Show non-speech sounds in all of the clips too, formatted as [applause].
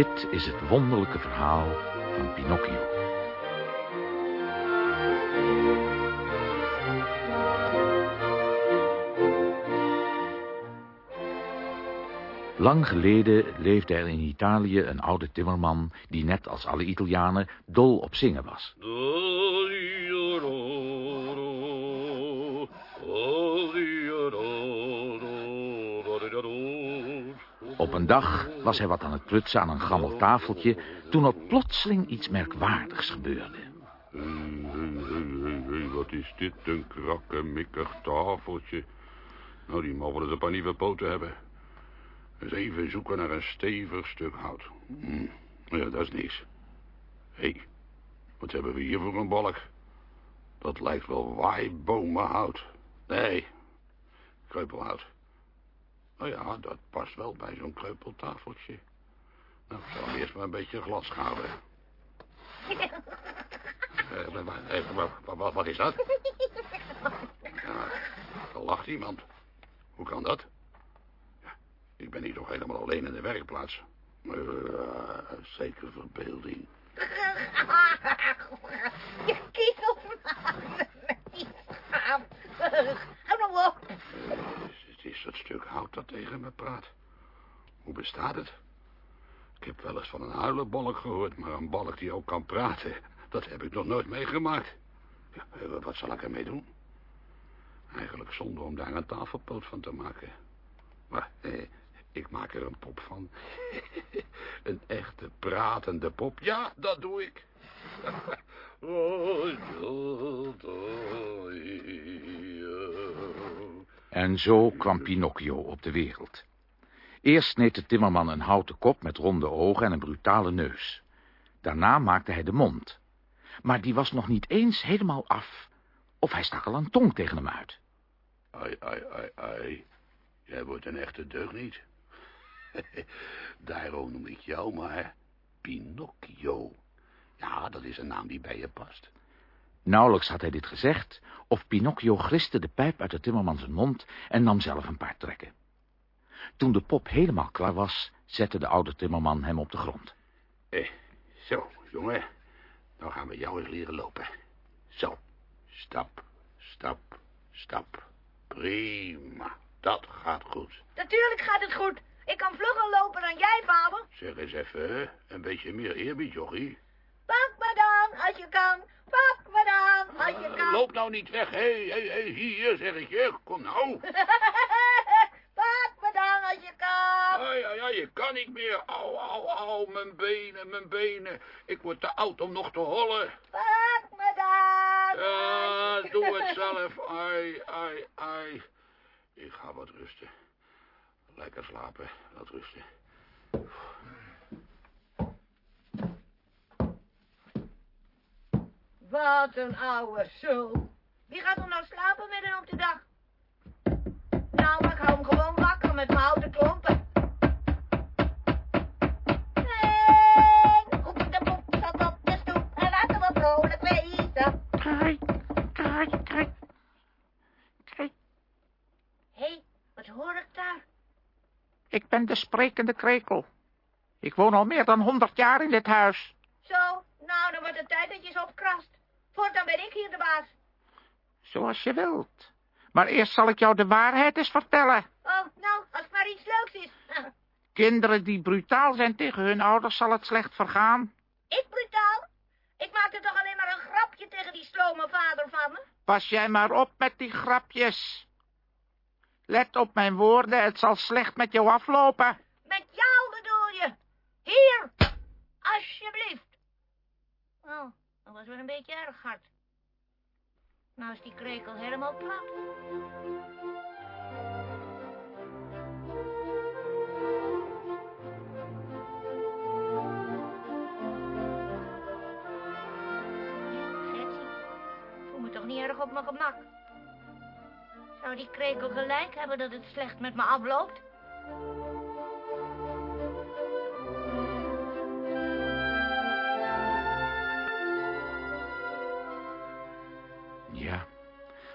Dit is het wonderlijke verhaal van Pinocchio. Lang geleden leefde er in Italië een oude timmerman... die net als alle Italianen dol op zingen was. Op een dag was hij wat aan het prutsen aan een gammel tafeltje... toen er plotseling iets merkwaardigs gebeurde. Hé, hé, hé, hé, wat is dit, een krakkemikkig tafeltje. Nou, die mogen het een paar nieuwe poten hebben. Eens even zoeken naar een stevig stuk hout. Hm, ja, dat is niks. Hé, wat hebben we hier voor een balk? Dat lijkt wel waaibomenhout. Nee, kreupelhout. Nou ja, dat past wel bij zo'n kreupeltafeltje. Nou, ik zal eerst maar een beetje glas schouwen. [laughs] Eh, eh, wa- wa- wa- wat is dat? Ja, er lacht iemand. Hoe kan dat? Ja, ik ben hier toch helemaal alleen in de werkplaats. Eh, zeker verbeelding. [laughs] Je kiezelt [laughs] me schaam. Hou nou op. Eh, het is dat stuk hout dat tegen me praat. Hoe bestaat het? Ik heb wel eens van een huilenbalk gehoord, maar een balk die ook kan praten, dat heb ik nog nooit meegemaakt. Ja, eh, wat zal ik ermee doen? Eigenlijk zonde om daar een tafelpoot van te maken. Maar eh, ik maak er een pop van. [laughs] een echte pratende pop. Ja, dat doe ik. [laughs] En zo kwam Pinocchio op de wereld. Eerst sneed de timmerman een houten kop met ronde ogen en een brutale neus. Daarna maakte hij de mond. Maar die was nog niet eens helemaal af. Of hij stak al een tong tegen hem uit. Ai, ai, ai, ai. Jij wordt een echte deugniet. [laughs] Daarom noem ik jou maar Pinocchio. Ja, dat is een naam die bij je past. Nauwelijks had hij dit gezegd, of Pinocchio griste de pijp uit de timmerman zijn mond en nam zelf een paar trekken. Toen de pop helemaal klaar was, zette de oude timmerman hem op de grond. Eh, zo, jongen. Dan gaan we jou eens leren lopen. Zo. Stap, stap, stap. Prima. Dat gaat goed. Natuurlijk gaat het goed. Ik kan vlugger lopen dan jij, vader. Zeg eens even, hè, een beetje meer eerbied, jochie. Pak me dan, als je kan. Pak me dan, als je kan. loop nou niet weg. Hé, hé, hé, hier, zeg ik je. Kom nou. [laughs] Pak me dan, als je kan. Ai, ai, ai, je kan niet meer. Au, au, au, mijn benen, mijn benen. Ik word te oud om nog te hollen. Pak me dan. Ja, doe het zelf. Ai, ai, ai. Ik ga wat rusten. Lekker slapen, wat rusten. Wat een ouwe zo. Wie gaat er nou slapen midden op de dag? Nou, maar ik hou hem gewoon wakker met mijn houten klompen. Hey, roep de poep zat op de stoep en laten we vrolijk wezen. Kijk, kijk, kijk. Kijk, Hé, hey, wat hoor ik daar? ik ben de sprekende krekel. Ik woon al meer dan honderd jaar in dit huis. Zo, nou, dan wordt het tijd dat je eens opkrast. Voortaan ben ik hier de baas. Zoals je wilt. Maar eerst zal ik jou de waarheid eens vertellen. Oh, nou, als het maar iets leuks is. [laughs] Kinderen die brutaal zijn tegen hun ouders zal het slecht vergaan. ik brutaal? Ik maakte toch alleen maar een grapje tegen die slome vader van me? Pas jij maar op met die grapjes. Let op mijn woorden, het zal slecht met jou aflopen. Met jou bedoel je? Hier, alsjeblieft. Oh, dat was wel een beetje erg hard. Nou is die krekel helemaal plat. Gertie, voel me toch niet erg op mijn gemak. Zou die krekel gelijk hebben dat het slecht met me afloopt?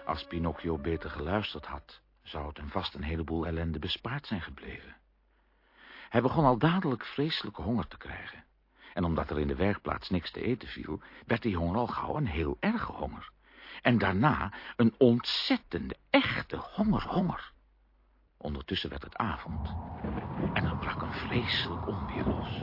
Als Pinocchio beter geluisterd had, zou het hem vast een heleboel ellende bespaard zijn gebleven. Hij begon al dadelijk vreselijke honger te krijgen. En omdat er in de werkplaats niks te eten viel, werd die honger al gauw een heel erge honger. En daarna een ontzettende, echte honger-honger. Ondertussen werd het avond en er brak een vreselijk onweer los.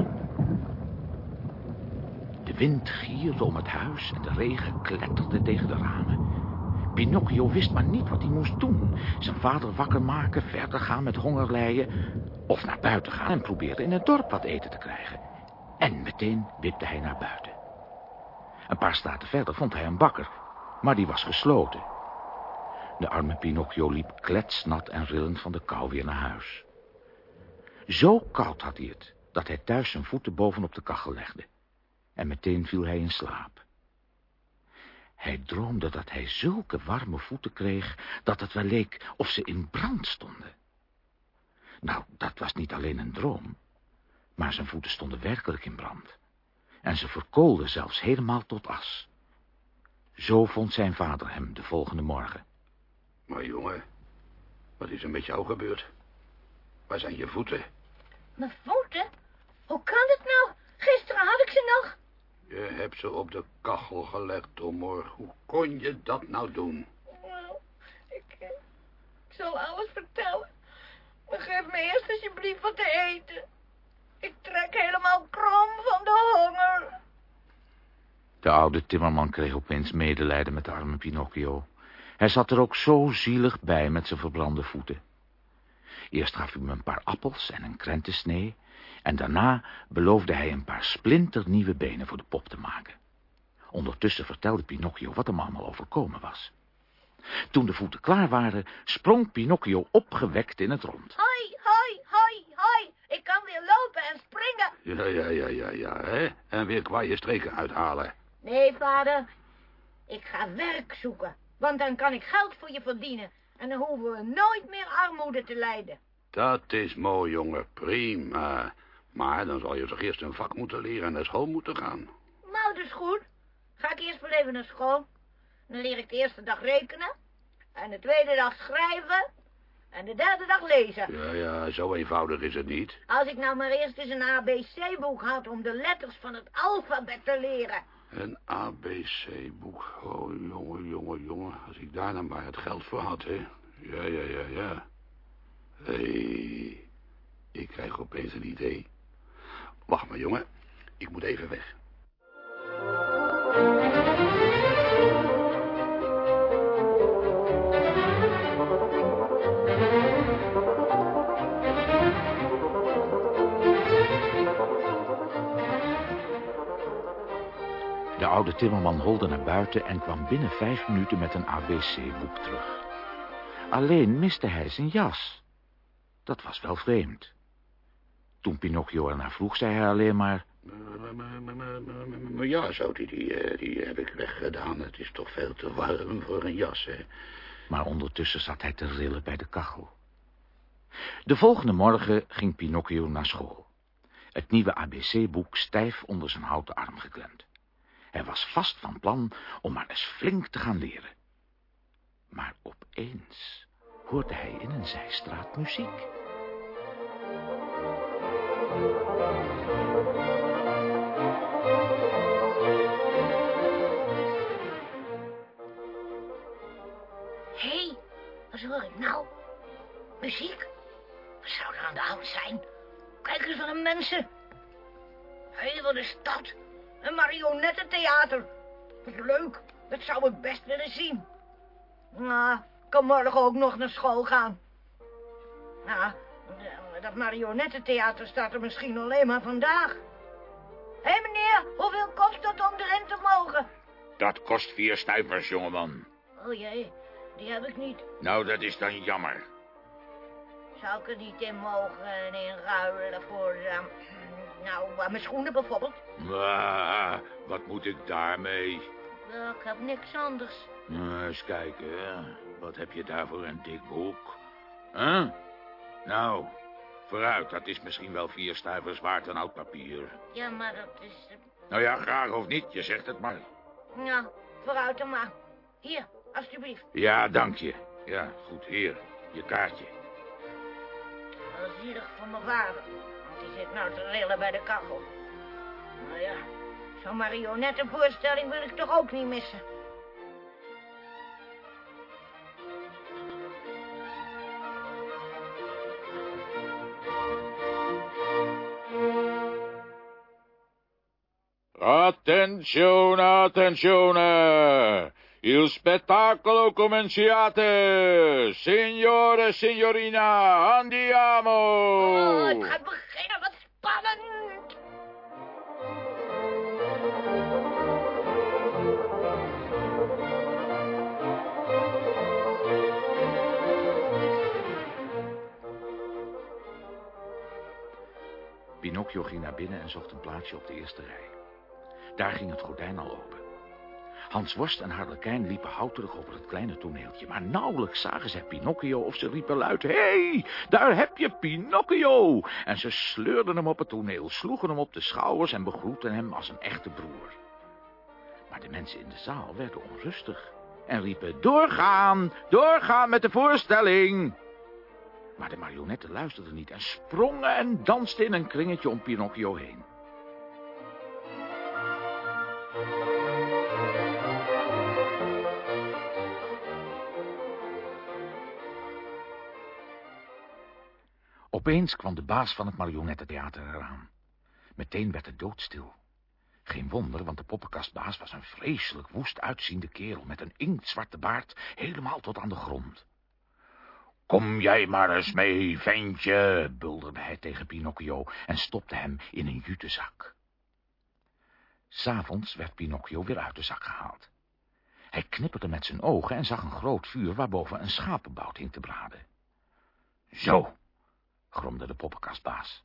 De wind gierde om het huis en de regen kletterde tegen de ramen. Pinocchio wist maar niet wat hij moest doen. Zijn vader wakker maken, verder gaan met hongerlijden... of naar buiten gaan en proberen in het dorp wat eten te krijgen. En meteen wipte hij naar buiten. Een paar straten verder vond hij een bakker, maar die was gesloten. De arme Pinocchio liep kletsnat en rillend van de kou weer naar huis. Zo koud had hij het, dat hij thuis zijn voeten bovenop de kachel legde. En meteen viel hij in slaap. Hij droomde dat hij zulke warme voeten kreeg, dat het wel leek of ze in brand stonden. Nou, dat was niet alleen een droom, maar zijn voeten stonden werkelijk in brand. En ze verkoolden zelfs helemaal tot as. Zo vond zijn vader hem de volgende morgen. Maar jongen, wat is er met jou gebeurd? Waar zijn je voeten? Mijn voeten? Hoe kan het nou? Gisteren had ik ze nog. Je hebt ze op de kachel gelegd, Tomor. Hoe kon je dat nou doen? Nou, ik, eh, ik zal alles vertellen. Maar geef me eerst alsjeblieft wat te eten. Ik trek helemaal krom van de honger. De oude timmerman kreeg opeens medelijden met de arme Pinocchio. Hij zat er ook zo zielig bij met zijn verbrande voeten. Eerst gaf hij hem een paar appels en een krentensnee... en daarna beloofde hij een paar splinternieuwe benen voor de pop te maken. Ondertussen vertelde Pinocchio wat hem allemaal overkomen was. Toen de voeten klaar waren, sprong Pinocchio opgewekt in het rond. Hoi, hoi, hoi, hoi. Ik kan weer lopen en springen. Ja, ja, ja, ja, ja, hè? En weer kwaaie streken uithalen. Nee, vader. Ik ga werk zoeken. Want dan kan ik geld voor je verdienen. En dan hoeven we nooit meer armoede te lijden. Dat is mooi, jongen. Prima. Maar dan zal je toch eerst een vak moeten leren en naar school moeten gaan. Nou, dat is goed. Ga ik eerst wel even naar school. Dan leer ik de eerste dag rekenen. En de tweede dag schrijven. En de derde dag lezen. Ja, ja, zo eenvoudig is het niet. Als ik nou maar eerst eens een ABC-boek had om de letters van het alfabet te leren. Een ABC-boek. Oh, jongen, jongen, jongen. Als ik daar nou maar het geld voor had, hè. Ja, ja, ja, ja. Hé, hey, ik krijg opeens een idee. Wacht maar, jongen. Ik moet even weg. De oude timmerman holde naar buiten en kwam binnen vijf minuten met een ABC-boek terug. Alleen miste hij zijn jas. Dat was wel vreemd. Toen Pinocchio ernaar vroeg, zei hij alleen maar... Ja, zo, die, eh, die heb ik weggedaan. Het is toch veel te warm voor een jas, hè. Maar ondertussen zat hij te rillen bij de kachel. De volgende morgen ging Pinocchio naar school. Het nieuwe ABC-boek stijf onder zijn houten arm geklemd. Hij was vast van plan om maar eens flink te gaan leren. Maar opeens hoorde hij in een zijstraat muziek. Hey, wat hoor ik nou? Muziek? Wat zou er aan de hand zijn? Kijk eens naar de mensen. Hé, hey, wat is dat? Een marionettentheater. Wat leuk, dat zou ik best willen zien. Nou, ik kan morgen ook nog naar school gaan. Nou, dat marionettentheater staat er misschien alleen maar vandaag. Hé hey, meneer, hoeveel kost het om erin te mogen? Dat kost vier stuivers, jongeman. Oh jee, die heb ik niet. Nou, dat is dan jammer. Zou ik er niet in mogen en inruilen voor, uh, nou, mijn schoenen bijvoorbeeld? Ah, wat moet ik daarmee? Wel, ik heb niks anders. Nou, eens kijken. Wat heb je daar voor een dik boek? Huh? Nou, vooruit, dat is misschien wel vier stuivers waard aan oud papier. Ja, maar dat is... Uh... Nou ja, graag of niet, je zegt het maar. Nou, vooruit dan maar. Hier, alstublieft. Ja, dank je. Ja, goed, hier, je kaartje. Zielig voor mijn vader. Want die zit nou te rillen bij de kachel. Nou ja, zo'n marionettenvoorstelling wil ik toch ook niet missen. Attenzione, attenzione! Il spettacolo cominciate! Signore e signorina, andiamo! Oh, het gaat beginnen, wat spannend! Pinocchio ging naar binnen en zocht een plaatsje op de eerste rij. Daar ging het gordijn al open. Hans Worst en Harlekijn liepen houterig over het kleine toneeltje... maar nauwelijks zagen zij Pinocchio of ze riepen luid... Hé, hey, daar heb je Pinocchio! En ze sleurden hem op het toneel, sloegen hem op de schouders... en begroetten hem als een echte broer. Maar de mensen in de zaal werden onrustig... en riepen... Doorgaan, doorgaan met de voorstelling! Maar de marionetten luisterden niet en sprongen en dansten in een kringetje om Pinocchio heen. Opeens kwam de baas van het marionettentheater eraan. Meteen werd het doodstil. Geen wonder, want de poppenkastbaas was een vreselijk woest uitziende kerel met een inktzwarte baard helemaal tot aan de grond. Kom jij maar eens mee, ventje, bulderde hij tegen Pinocchio en stopte hem in een jutezak. S'avonds werd Pinocchio weer uit de zak gehaald. Hij knipperde met zijn ogen en zag een groot vuur waarboven een schapenbout hing te braden. Zo, gromde de poppenkastbaas.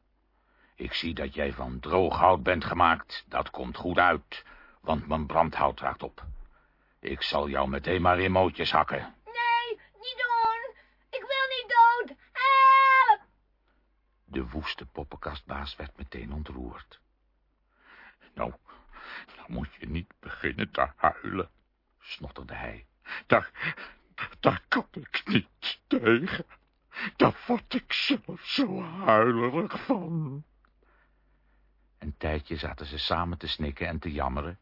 Ik zie dat jij van droog hout bent gemaakt. Dat komt goed uit, want mijn brandhout raakt op. Ik zal jou meteen maar in mootjes hakken. Nee, niet doen! Ik wil niet dood! Help! De woeste poppenkastbaas werd meteen ontroerd. Nou, nou moet je niet beginnen te huilen, snotterde hij. Daar, daar kan ik niet tegen. Daar word ik zelf zo huilerig van. Een tijdje zaten ze samen te snikken en te jammeren.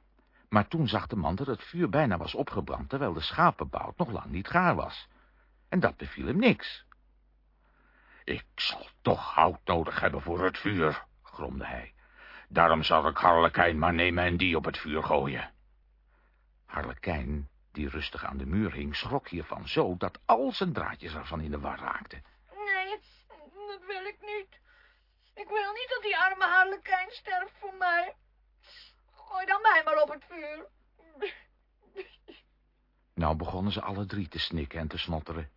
Maar toen zag de man dat het vuur bijna was opgebrand... terwijl de schapenbout nog lang niet gaar was. En dat beviel hem niks. Ik zal toch hout nodig hebben voor het vuur, gromde hij. Daarom zal ik Harlekijn maar nemen en die op het vuur gooien. Harlekijn, die rustig aan de muur hing, schrok hiervan zo... dat al zijn draadjes ervan in de war raakten. Nee, dat wil ik niet. Ik wil niet dat die arme harlekijn sterft voor mij. Gooi dan mij maar op het vuur. [laughs] Nou begonnen ze alle drie te snikken en te snotteren.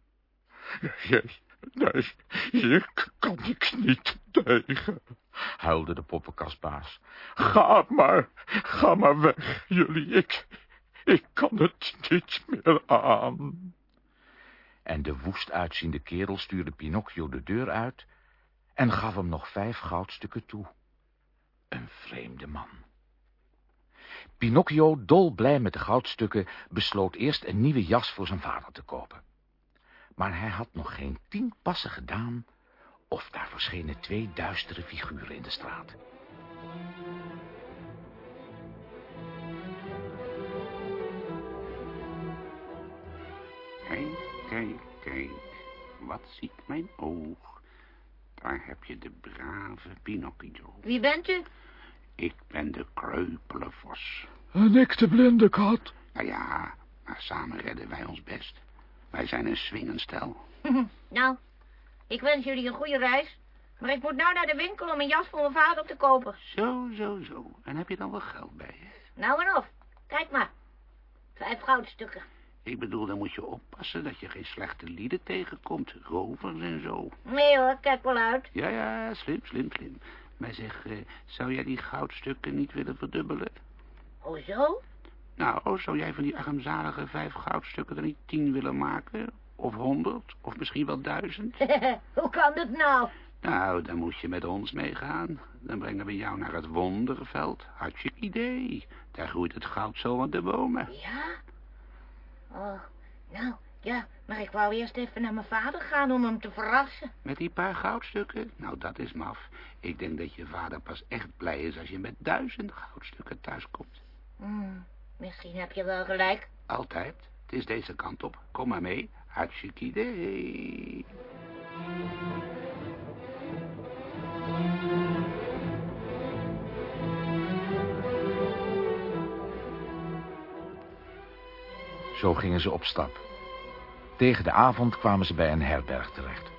Nee, nee, hier kan ik niet tegen, huilde de poppenkastbaas. Ga maar, ga maar weg, jullie. Ik, ik kan het niet meer aan. En de woest uitziende kerel stuurde Pinocchio de deur uit en gaf hem nog vijf goudstukken toe. Een vreemde man. Pinocchio, dolblij met de goudstukken, besloot eerst een nieuwe jas voor zijn vader te kopen. Maar hij had nog geen tien passen gedaan, of daar verschenen twee duistere figuren in de straat. Kijk, kijk. Wat ziet mijn oog? Daar heb je de brave Pinocchio. Wie bent u? Ik ben de kreupele vos. En ik de blinde kat. Nou ja, maar samen redden wij ons best. Wij zijn een swingend stel. [laughs] nou, ik wens jullie een goede reis. Maar ik moet nou naar de winkel om een jas voor mijn vader te kopen. Zo, zo, zo. En heb je dan wel geld bij je? Nou en of. Kijk maar. Vijf goudstukken. Ik bedoel, dan moet je oppassen dat je geen slechte lieden tegenkomt. Rovers en zo. Nee hoor, kijk wel uit. Ja, ja, slim, slim, slim. Maar zeg, eh, zou jij die goudstukken niet willen verdubbelen? Oh zo? Nou, zou jij van die armzalige vijf goudstukken er niet tien willen maken? Of honderd? Of misschien wel duizend? [laughs] Hoe kan dat nou? Nou, dan moet je met ons meegaan. Dan brengen we jou naar het wonderveld. Hartstikke idee. Daar groeit het goud zo aan de bomen. Ja? Oh, nou, Ja, maar ik wou eerst even naar mijn vader gaan om hem te verrassen. Met die paar goudstukken? Nou, dat is maf. Ik denk dat je vader pas echt blij is als je met duizend goudstukken thuiskomt. Hmm, misschien heb je wel gelijk. Altijd. Het is deze kant op. Kom maar mee. Hartstikke idee. Zo gingen ze op stap. Tegen de avond kwamen ze bij een herberg terecht.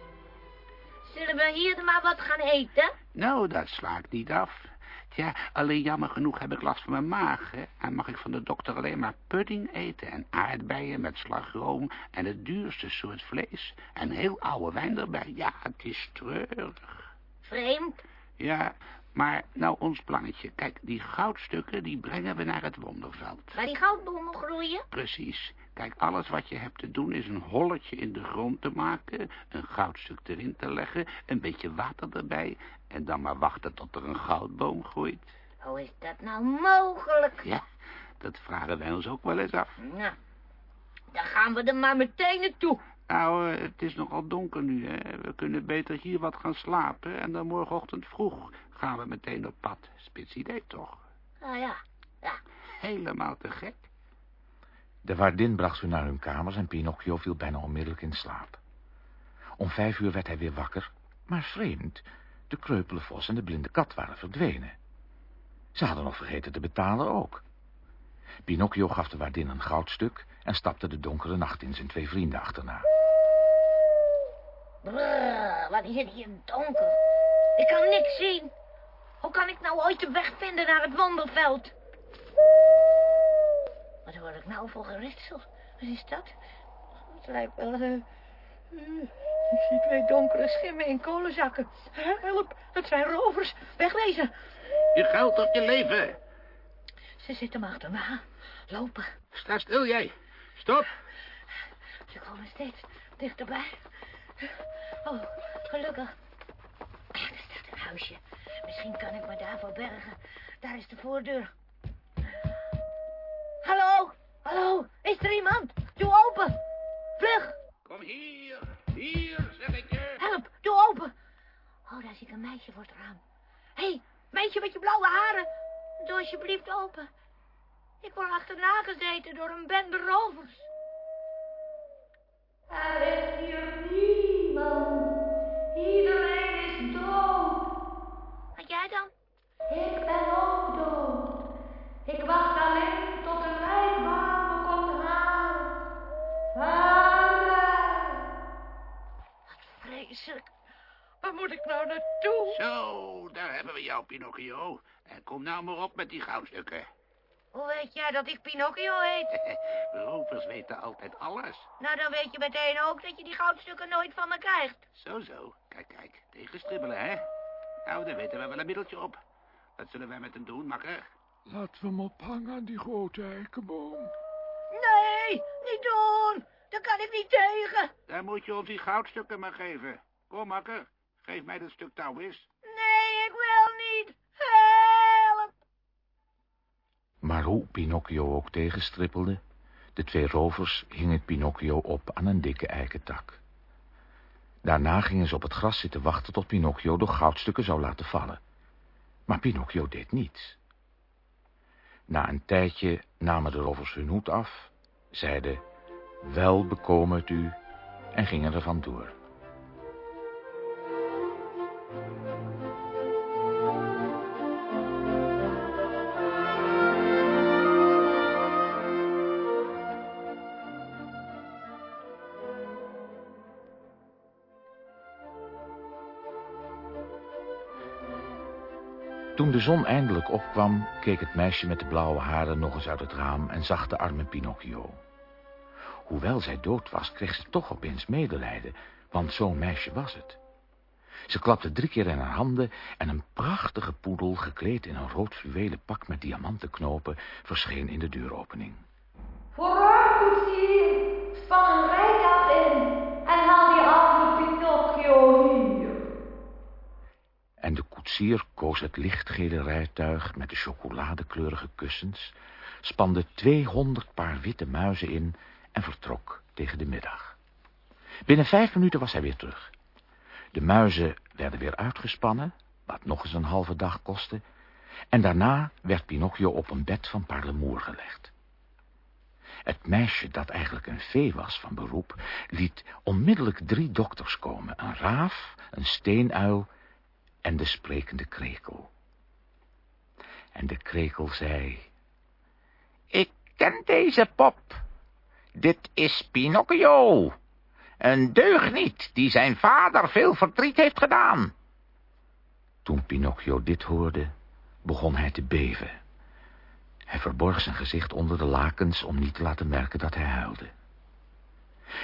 Zullen we hier maar wat gaan eten? Nou, dat sla ik niet af. Tja, alleen jammer genoeg heb ik last van mijn maag, hè. En mag ik van de dokter alleen maar pudding eten en aardbeien met slagroom en het duurste soort vlees. En heel oude wijn erbij. Ja, het is treurig. Vreemd. Ja, maar nou ons plannetje. Kijk, die goudstukken, die brengen we naar het wonderveld. Waar die goudbomen groeien? Precies. Kijk, alles wat je hebt te doen is een holletje in de grond te maken, een goudstuk erin te leggen, een beetje water erbij en dan maar wachten tot er een goudboom groeit. Hoe is dat nou mogelijk? Ja, dat vragen wij ons ook wel eens af. Nou, dan gaan we er maar meteen naartoe. Nou, het is nogal donker nu, hè. We kunnen beter hier wat gaan slapen en dan morgenochtend vroeg gaan we meteen op pad. Spits idee, toch? Ah ja, ja. Helemaal te gek. De waardin bracht ze naar hun kamers en Pinocchio viel bijna onmiddellijk in slaap. Om vijf uur werd hij weer wakker, maar vreemd. De kreupele vos en de blinde kat waren verdwenen. Ze hadden nog vergeten te betalen ook. Pinocchio gaf de waardin een goudstuk en stapte de donkere nacht in zijn twee vrienden achterna. Brrr, wat is het hier donker. Ik kan niks zien. Hoe kan ik nou ooit de weg vinden naar het wonderveld? Wat hoor ik nou voor geritsel? Wat is dat? Het lijkt wel... eh, ik zie twee donkere schimmen in kolenzakken. Help, het zijn rovers. Wegwezen. Je geld op je leven. Ze zitten me achterna. Lopen. Sta stil, jij. Stop. Ze komen steeds dichterbij. Oh, gelukkig. Ja, er staat een huisje. Misschien kan ik me daar verbergen. Daar is de voordeur. Hallo? Hallo? Is er iemand? Doe open. Vlug. Kom hier. Hier, zeg ik je. Help. Doe open. Oh, daar zie ik een meisje voor het raam. Hé, hey, meisje met je blauwe haren. Doe alsjeblieft open. Ik word achterna gezeten door een bende rovers. Er is hier niemand. Iedereen is dood. En jij dan? Ik ben ook dood. Ik wacht alleen tot de lijkwagen komt halen. Vader! Wat vreselijk. Waar moet ik nou naartoe? Zo, daar hebben we jou, Pinocchio. En kom nou maar op met die goudstukken. Hoe weet jij dat ik Pinocchio heet? [laughs] Rovers weten altijd alles. Nou, dan weet je meteen ook dat je die goudstukken nooit van me krijgt. Zo, zo. Kijk, kijk. Tegen stribbelen, hè? Nou, daar weten we wel een middeltje op. Wat zullen wij met hem doen, makker? Laten we hem ophangen aan die grote eikenboom. Nee, niet doen. Daar kan ik niet tegen. Dan moet je ons die goudstukken maar geven. Kom, makker. Geef mij dat stuk touw eens. Nee, ik wil niet. Help. Maar hoe Pinocchio ook tegenstrippelde, de twee rovers hingen Pinocchio op aan een dikke eikentak. Daarna gingen ze op het gras zitten wachten tot Pinocchio de goudstukken zou laten vallen. Maar Pinocchio deed niets. Na een tijdje namen de rovers hun hoed af, zeiden, wel bekomen het u, en gingen er vandoor. Toen de zon eindelijk opkwam, keek het meisje met de blauwe haren nog eens uit het raam en zag de arme Pinocchio. Hoewel zij dood was, kreeg ze toch opeens medelijden, want zo'n meisje was het. Ze klapte drie keer in haar handen en een prachtige poedel, gekleed in een rood fluwelen pak met diamanten knopen, verscheen in de deuropening. Vooruit, koetsier, span een En de koetsier koos het lichtgele rijtuig met de chocoladekleurige kussens, spande tweehonderd paar witte muizen in en vertrok tegen de middag. Binnen vijf minuten was hij weer terug. De muizen werden weer uitgespannen, wat nog eens een halve dag kostte, en daarna werd Pinocchio op een bed van parlemoer gelegd. Het meisje, dat eigenlijk een vee was van beroep, liet onmiddellijk drie dokters komen. Een raaf, een steenuil en de sprekende krekel. En de krekel zei... Ik ken deze pop. Dit is Pinocchio. Een deugniet die zijn vader veel verdriet heeft gedaan. Toen Pinocchio dit hoorde, begon hij te beven. Hij verborg zijn gezicht onder de lakens om niet te laten merken dat hij huilde.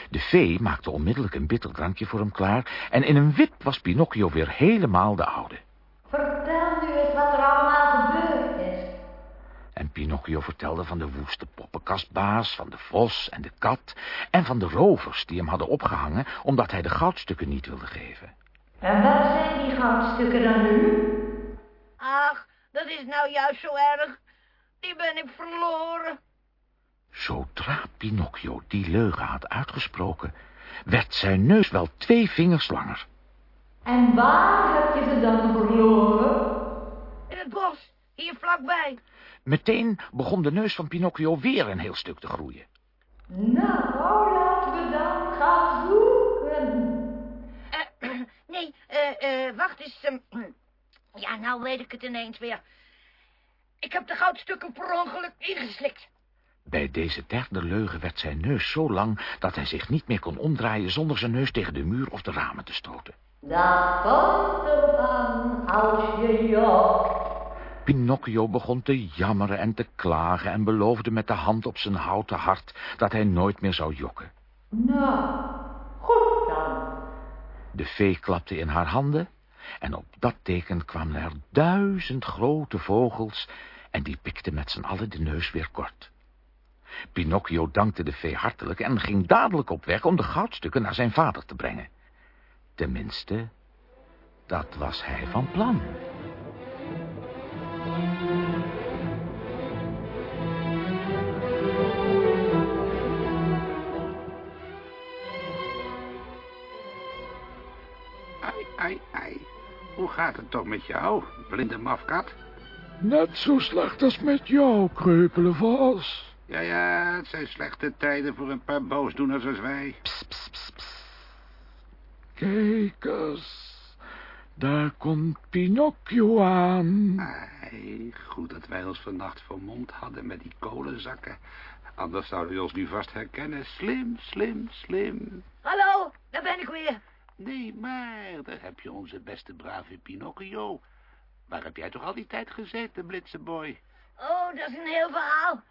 De vee maakte onmiddellijk een bitter drankje voor hem klaar... en in een wip was Pinocchio weer helemaal de oude. Vertel nu eens wat er allemaal gebeurd is. En Pinocchio vertelde van de woeste poppenkastbaas, van de vos en de kat... en van de rovers die hem hadden opgehangen... omdat hij de goudstukken niet wilde geven. En wat zijn die goudstukken dan nu? Ach, dat is nou juist zo erg. Die ben ik verloren. Zodra Pinocchio die leugen had uitgesproken... werd zijn neus wel twee vingers langer. En waar heb je ze dan verloren? In het bos, hier vlakbij. Meteen begon de neus van Pinocchio weer een heel stuk te groeien. Nou, laten we dan gaan zoeken. Eh, [clears throat] nee, eh, eh, wacht eens. ehm, [clears throat] ja, nou weet ik het ineens weer. Ik heb de goudstukken per ongeluk ingeslikt. Bij deze derde leugen werd zijn neus zo lang... dat hij zich niet meer kon omdraaien zonder zijn neus tegen de muur of de ramen te stoten. Dat komt ervan als je jokt. Pinocchio begon te jammeren en te klagen... en beloofde met de hand op zijn houten hart dat hij nooit meer zou jokken. Nou, goed dan. De vee klapte in haar handen... en op dat teken kwamen er duizend grote vogels... en die pikten met z'n allen de neus weer kort. Pinocchio dankte de vee hartelijk en ging dadelijk op weg om de goudstukken naar zijn vader te brengen. Tenminste, dat was hij van plan. Ai, ai, ai. Hoe gaat het toch met jou, blinde mafkat? Net zo slecht als met jou, kreupele vos. Ja, ja, het zijn slechte tijden voor een paar boosdoeners als wij. Kijk eens. Daar komt Pinocchio aan. Ai, goed dat wij ons vannacht vermomd hadden met die kolenzakken. Anders zouden we ons nu vast herkennen. Slim, slim, slim. Hallo, daar ben ik weer. Nee, maar daar heb je onze beste brave Pinocchio. Waar heb jij toch al die tijd gezeten, blitseboy? Oh, dat is een heel verhaal.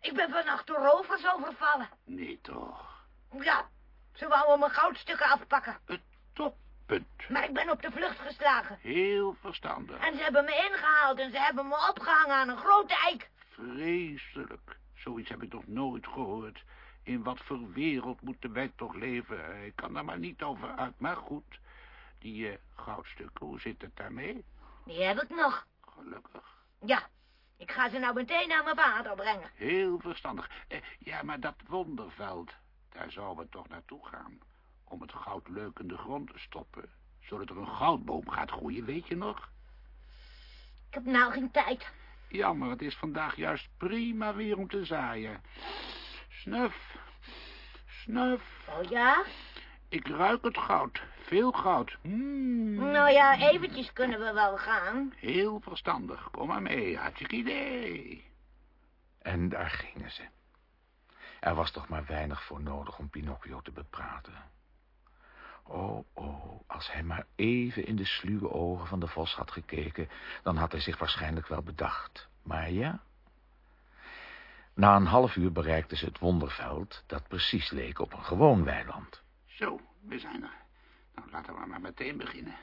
Ik ben vannacht door rovers overvallen. Nee, toch. Ja, ze wouden mijn goudstukken afpakken. Het toppunt. Maar ik ben op de vlucht geslagen. Heel verstandig. En ze hebben me ingehaald en ze hebben me opgehangen aan een grote eik. Vreselijk. Zoiets heb ik nog nooit gehoord. In wat voor wereld moeten wij toch leven? Ik kan daar maar niet over uit. Maar goed, die eh, goudstukken, hoe zit het daarmee? Die heb ik nog. Gelukkig. Ja, ik ga ze nou meteen naar mijn vader brengen. Heel verstandig. Eh, ja, maar dat wonderveld, daar zouden we toch naartoe gaan. Om het goud leuk in de grond te stoppen. Zodat er een goudboom gaat groeien, weet je nog? Ik heb nou geen tijd. Jammer, het is vandaag juist prima weer om te zaaien. Snuf. Snuf. Oh ja? Ik ruik het goud. Veel goud. Mm. Nou ja, eventjes kunnen we wel gaan. Heel verstandig. Kom maar mee. Hartstikke idee. En daar gingen ze. Er was toch maar weinig voor nodig om Pinocchio te bepraten. Oh, oh, als hij maar even in de sluwe ogen van de vos had gekeken, dan had hij zich waarschijnlijk wel bedacht. Maar ja... Na een half uur bereikten ze het wonderveld, dat precies leek op een gewoon weiland. Zo, we zijn er. Nou, laten we maar meteen beginnen.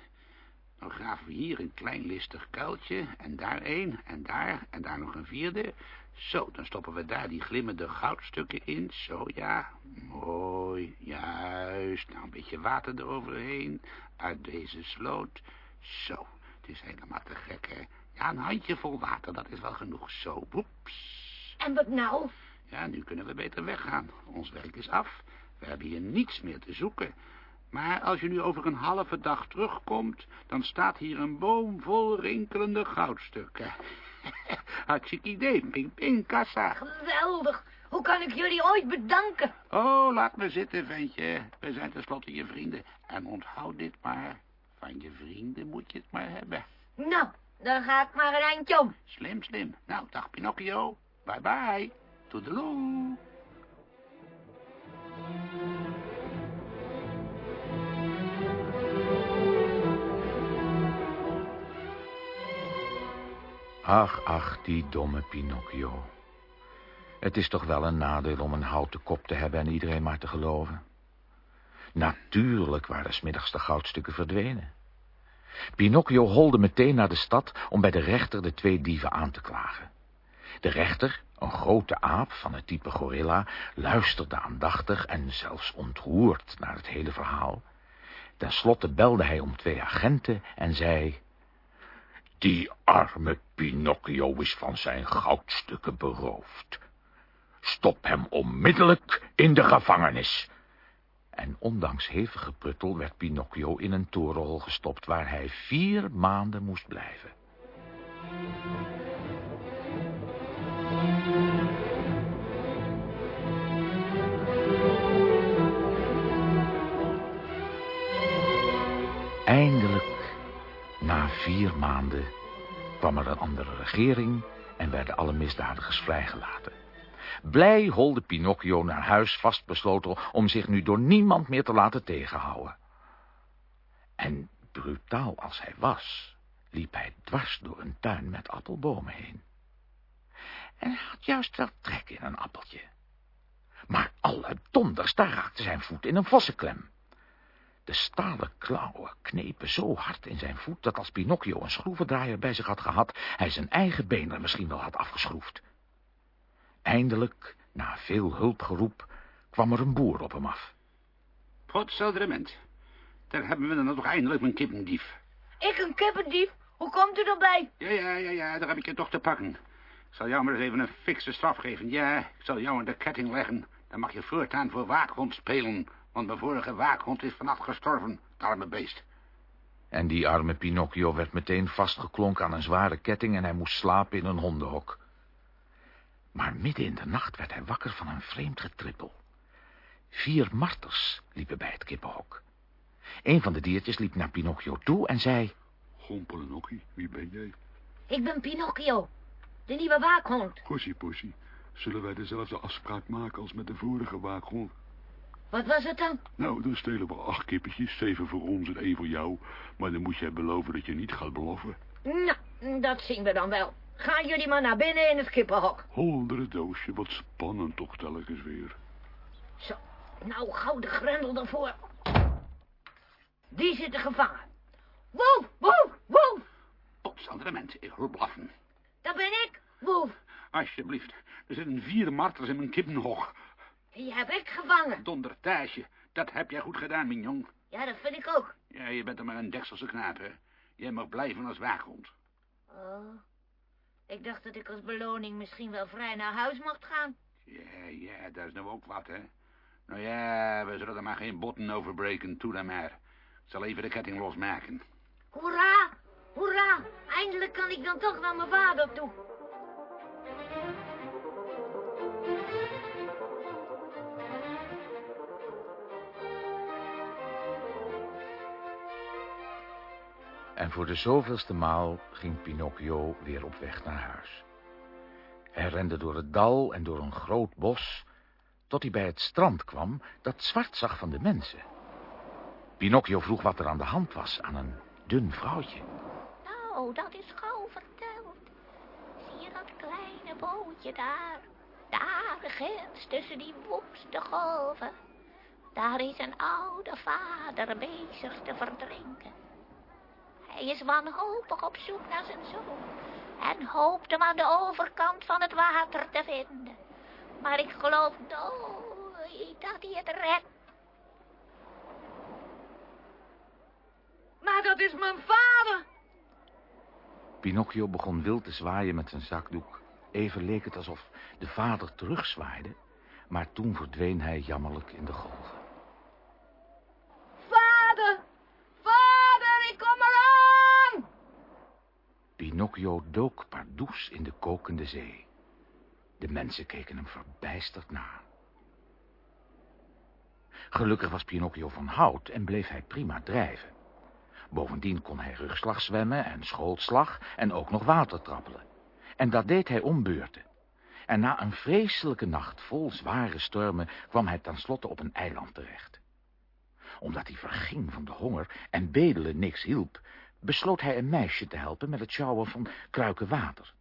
Dan graven we hier een klein listig kuiltje, en daar één, en daar, en daar nog een vierde. Zo, dan stoppen we daar die glimmende goudstukken in. Zo, ja, mooi, juist. Nou, een beetje water eroverheen, uit deze sloot. Zo, het is helemaal te gek, hè. Ja, een handje vol water, dat is wel genoeg. Zo, woeps. En wat nou? Ja, nu kunnen we beter weggaan. Ons werk is af. We hebben hier niets meer te zoeken. Maar als je nu over een halve dag terugkomt, dan staat hier een boom vol rinkelende goudstukken. [laughs] Hartstikke idee, ping ping kassa. Geweldig. Hoe kan ik jullie ooit bedanken? Oh, laat me zitten, ventje. We zijn tenslotte je vrienden. En onthoud dit maar. Van je vrienden moet je het maar hebben. Nou, dan ga ik maar een eindje om. Slim, slim. Nou, dag Pinocchio. Bye bye. Toedeloe. Ach, ach, die domme Pinocchio. Het is toch wel een nadeel om een houten kop te hebben en iedereen maar te geloven. Natuurlijk waren smiddags de goudstukken verdwenen. Pinocchio holde meteen naar de stad om bij de rechter de twee dieven aan te klagen. De rechter, een grote aap van het type gorilla, luisterde aandachtig en zelfs ontroerd naar het hele verhaal. Ten slotte belde hij om twee agenten en zei... Die arme Pinocchio is van zijn goudstukken beroofd. Stop hem onmiddellijk in de gevangenis. En ondanks hevig gepruttel werd Pinocchio in een torenhol gestopt... waar hij vier maanden moest blijven. Eindelijk, na vier maanden, kwam er een andere regering... en werden alle misdadigers vrijgelaten. Blij holde Pinocchio naar huis vastbesloten om zich nu door niemand meer te laten tegenhouden. En brutaal als hij was, liep hij dwars door een tuin met appelbomen heen. En hij had juist wel trek in een appeltje. Maar alle donders, daar raakte zijn voet in een vossenklem. De stalen klauwen knepen zo hard in zijn voet... dat als Pinocchio een schroevendraaier bij zich had gehad... hij zijn eigen been er misschien wel had afgeschroefd. Eindelijk, na veel hulpgeroep, kwam er een boer op hem af. Potseldrement. Daar hebben we dan toch eindelijk mijn kippendief. Ik een kippendief? Hoe komt u erbij? Ja, ja, ja, ja, daar heb ik je toch te pakken. Ik zal jou maar eens even een fikse straf geven. Ja, ik zal jou in de ketting leggen. Dan mag je voortaan voor waakhond spelen. Want mijn vorige waakhond is vanaf gestorven, het arme beest. En die arme Pinocchio werd meteen vastgeklonken aan een zware ketting... en hij moest slapen in een hondenhok. Maar midden in de nacht werd hij wakker van een vreemd getrippel. Vier marters liepen bij het kippenhok. Een van de diertjes liep naar Pinocchio toe en zei... Gompelenokkie, wie ben jij? Ik ben Pinocchio, de nieuwe waakhond. Gossie possie, zullen wij dezelfde afspraak maken als met de vorige waakhond? Wat was het dan? Nou, dan stelen we acht kippetjes, zeven voor ons en één voor jou. Maar dan moet jij beloven dat je niet gaat beloven. Nou, dat zien we dan wel. Gaan jullie maar naar binnen in het kippenhok. Honderd doosje, wat spannend toch telkens weer. Zo, nou gauw de grendel ervoor. Die zitten gevangen. Woef, woef, woef. Potseldrement, ik hoor blaffen. Dat ben ik, woef. Alsjeblieft, er zitten vier marters in mijn kippenhok. Die heb ik gevangen. Dondertage, dat heb jij goed gedaan, mignon. Ja, dat vind ik ook. Ja, je bent er maar een dekselse knaap, hè. Jij mag blijven als waakhond. Oh, ik dacht dat ik als beloning misschien wel vrij naar huis mocht gaan. Ja, ja, dat is nou ook wat, hè. Nou ja, we zullen er maar geen botten over breken, toe dan maar. Ik zal even de ketting losmaken. Hoera, hoera. Eindelijk kan ik dan toch naar mijn vader toe. En voor de zoveelste maal ging Pinocchio weer op weg naar huis. Hij rende door het dal en door een groot bos, tot hij bij het strand kwam dat zwart zag van de mensen. Pinocchio vroeg wat er aan de hand was aan een dun vrouwtje. Nou, dat is gauw verteld. Zie je dat kleine bootje daar? Daar ginds tussen die woeste golven. Daar is een oude vader bezig te verdrinken. Hij is wanhopig op zoek naar zijn zoon en hoopt hem aan de overkant van het water te vinden. Maar ik geloof nooit dat hij het redt. Maar dat is mijn vader. Pinocchio begon wild te zwaaien met zijn zakdoek. Even leek het alsof de vader terugzwaaide, maar toen verdween hij jammerlijk in de golven. Vader! Vader, ik kom eraan! Pinocchio dook pardoes in de kokende zee. De mensen keken hem verbijsterd na. Gelukkig was Pinocchio van hout en bleef hij prima drijven. Bovendien kon hij rugslag zwemmen en schoolslag en ook nog water trappelen. En dat deed hij om beurten. En na een vreselijke nacht vol zware stormen kwam hij tenslotte op een eiland terecht. Omdat hij verging van de honger en bedelen niks hielp, besloot hij een meisje te helpen met het sjouwen van kruiken water.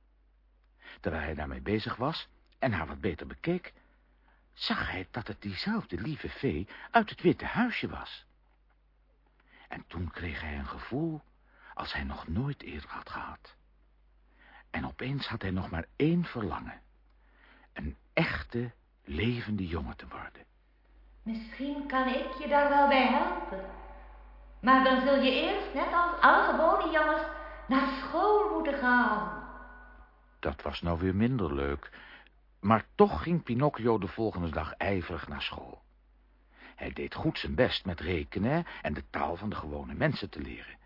Terwijl hij daarmee bezig was en haar wat beter bekeek, zag hij dat het diezelfde lieve vee uit het witte huisje was. En toen kreeg hij een gevoel als hij nog nooit eerder had gehad. En opeens had hij nog maar één verlangen. Een echte, levende jongen te worden. Misschien kan ik je daar wel bij helpen. Maar dan zul je eerst, net als alle gewone jongens, naar school moeten gaan. Dat was nou weer minder leuk. Maar toch ging Pinocchio de volgende dag ijverig naar school. Hij deed goed zijn best met rekenen en de taal van de gewone mensen te leren.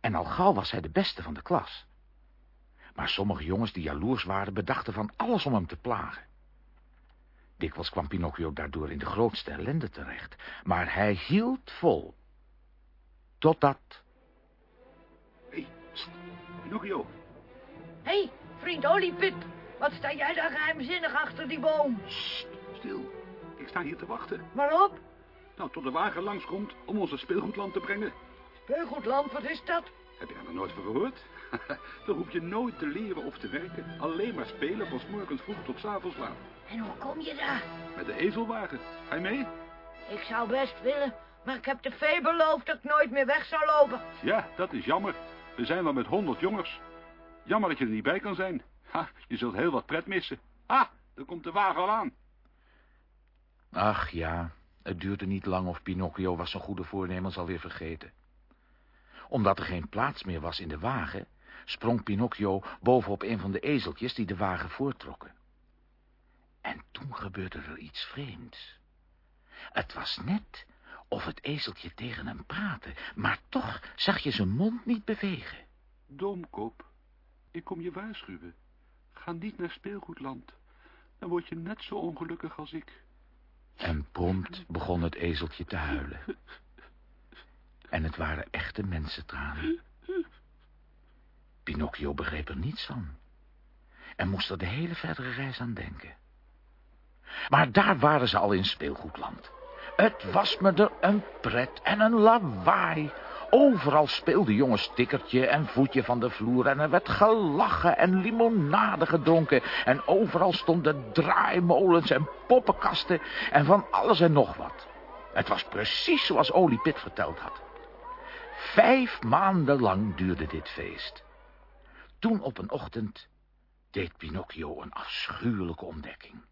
En al gauw was hij de beste van de klas. Maar sommige jongens die jaloers waren, bedachten van alles om hem te plagen. Dikwijls kwam Pinocchio daardoor in de grootste ellende terecht. Maar hij hield vol. Totdat... Hé, hey, Pinocchio. Hé, hey, vriend Oliepit, wat sta jij daar geheimzinnig achter die boom? Sst, stil. Ik sta hier te wachten. Waarop? Nou, tot de wagen langskomt om ons naar speelgoedland te brengen. Speelgoedland, wat is dat? Heb je er nog nooit van gehoord? [laughs] Dan hoef je nooit te leren of te werken. Alleen maar spelen van 's morgens vroeg tot 's avonds laat. En hoe kom je daar? Met de ezelwagen. Ga je mee? Ik zou best willen, maar ik heb de vee beloofd dat ik nooit meer weg zou lopen. Ja, dat is jammer. We zijn wel met honderd jongens. Jammer dat je er niet bij kan zijn. Ha, je zult heel wat pret missen. Ah, daar komt de wagen al aan. Ach ja, het duurde niet lang of Pinocchio was zijn goede voornemens alweer vergeten. Omdat er geen plaats meer was in de wagen, sprong Pinocchio bovenop een van de ezeltjes die de wagen voortrokken. En toen gebeurde er iets vreemds. Het was net of het ezeltje tegen hem praatte, maar toch zag je zijn mond niet bewegen. Domkop, ik kom je waarschuwen. Ga niet naar speelgoedland. Dan word je net zo ongelukkig als ik. En prompt begon het ezeltje te huilen. En het waren echte mensentranen. Pinocchio begreep er niets van. En moest er de hele verdere reis aan denken. Maar daar waren ze al in speelgoedland. Het was me er een pret en een lawaai. Overal speelde jongens stickertje en voetje van de vloer... en er werd gelachen en limonade gedronken... en overal stonden draaimolens en poppenkasten... en van alles en nog wat. Het was precies zoals Oliepit verteld had. Vijf maanden lang duurde dit feest. Toen op een ochtend deed Pinocchio een afschuwelijke ontdekking.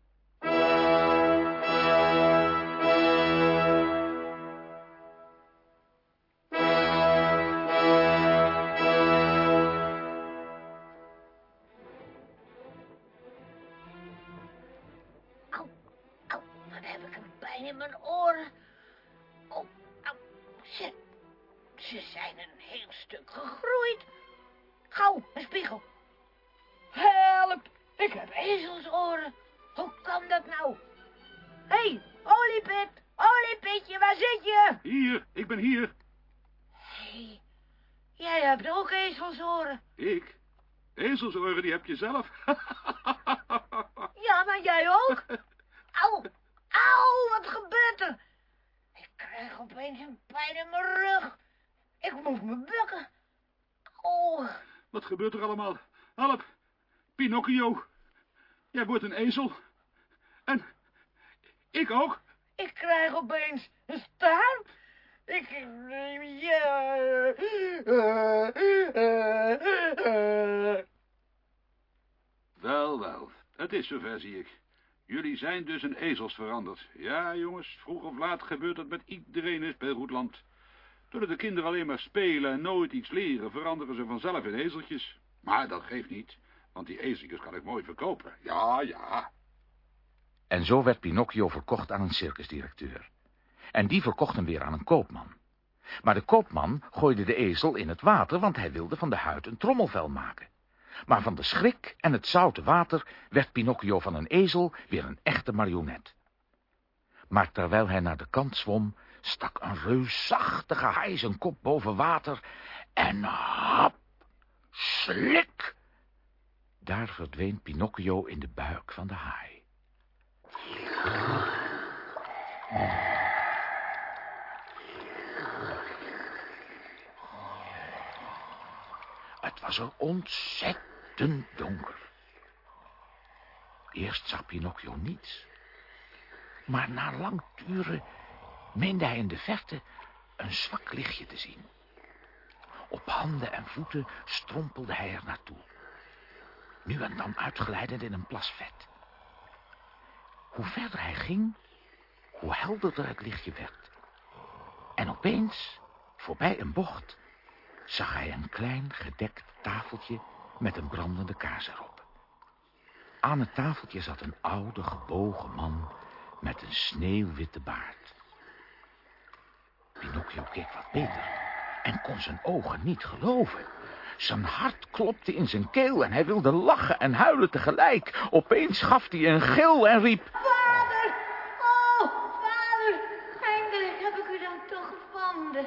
Ik krijg opeens een pijn in mijn rug. Ik moet me bukken. Oh, Wat gebeurt er allemaal? Help! Pinocchio! Jij wordt een ezel. En ik ook. ik krijg opeens een staart. Ik... Ja... Wel, wel. Het is zover, zie ik. Jullie zijn dus een ezels veranderd. Ja, jongens, vroeg of laat gebeurt dat met iedereen in speelgoedland. Doordat de kinderen alleen maar spelen en nooit iets leren, veranderen ze vanzelf in ezeltjes. Maar dat geeft niet, Want die ezeltjes kan ik mooi verkopen. Ja, ja. En zo werd Pinocchio verkocht aan een circusdirecteur. En die verkocht hem weer aan een koopman. Maar de koopman gooide de ezel in het water, want hij wilde van de huid een trommelvel maken. Maar van de schrik en het zoute water werd Pinocchio van een ezel weer een echte marionet. Maar terwijl hij naar de kant zwom, stak een reusachtige haai zijn kop boven water en hap, slik. Daar verdween Pinocchio in de buik van de haai. Het was er ontzettend donker. Eerst zag Pinocchio niets. Maar na lang duren meende hij in de verte een zwak lichtje te zien. Op handen en voeten strompelde hij er naartoe. Nu en dan uitgeleidend in een plas vet. Hoe verder hij ging, hoe helderder het lichtje werd. En opeens, voorbij een bocht, zag hij een klein gedekt tafeltje met een brandende kaars erop. Aan het tafeltje zat een oude gebogen man met een sneeuwwitte baard. Pinocchio keek wat beter en kon zijn ogen niet geloven. Zijn hart klopte in zijn keel en hij wilde lachen en huilen tegelijk. Opeens gaf hij een gil en riep... Vader! Oh, vader! Eindelijk heb ik u dan toch gevonden.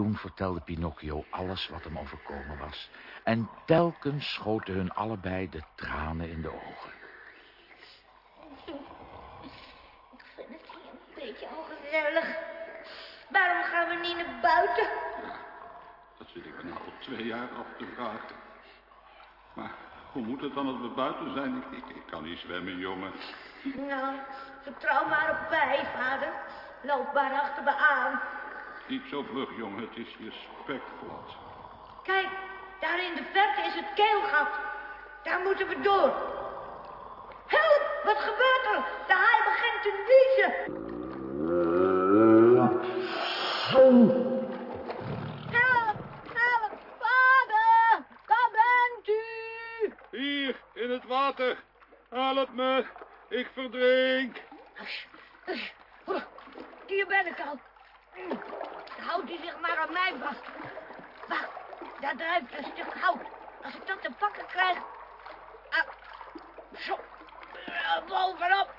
Toen vertelde Pinocchio alles wat hem overkomen was. En telkens schoten hun allebei de tranen in de ogen. Ik vind het hier een beetje ongezellig. Waarom gaan we niet naar buiten? Dat zit ik me nou al twee jaar af te vragen. Maar hoe moet het dan als we buiten zijn? Ik, ik, ik kan niet zwemmen, jongen. Nou, vertrouw maar op mij, vader. Loop maar achter me aan. Niet zo vlug, jongen. Het is hier spekglad. Kijk, daar in de verte is het keelgat. Daar moeten we door. Help, wat gebeurt er? De haai begint te niezen. Help, help, vader, waar bent u? Hier, in het water. Het me. Ik verdrink. Hier ben ik al. Houdt u zich maar aan mij vast. Wacht, daar drijft een stuk hout. Als ik dat te pakken krijg... Ah, zo, eh, bovenop.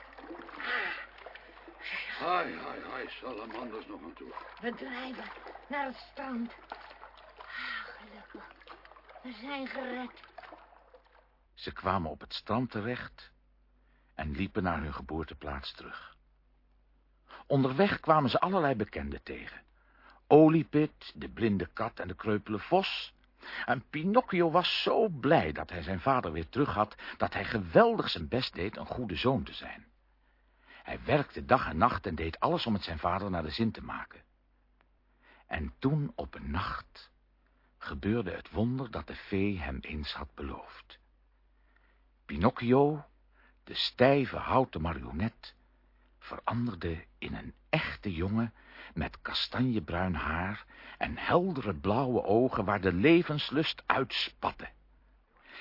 Hai, hai, hai, salamanders nog aan toe. We drijven naar het strand. Ah, gelukkig. We zijn gered. Ze kwamen op het strand terecht en liepen naar hun geboorteplaats terug. Onderweg kwamen ze allerlei bekenden tegen. Oliepit, de blinde kat en de kreupele vos. En Pinocchio was zo blij dat hij zijn vader weer terug had, dat hij geweldig zijn best deed een goede zoon te zijn. Hij werkte dag en nacht en deed alles om het zijn vader naar de zin te maken. En toen op een nacht gebeurde het wonder dat de fee hem eens had beloofd. Pinocchio, de stijve houten marionet, veranderde in een echte jongen met kastanjebruin haar en heldere blauwe ogen waar de levenslust uitspatte.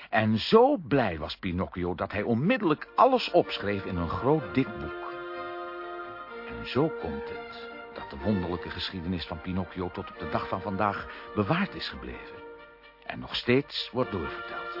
En zo blij was Pinocchio dat hij onmiddellijk alles opschreef in een groot dik boek. En zo komt het dat de wonderlijke geschiedenis van Pinocchio tot op de dag van vandaag bewaard is gebleven en nog steeds wordt doorverteld.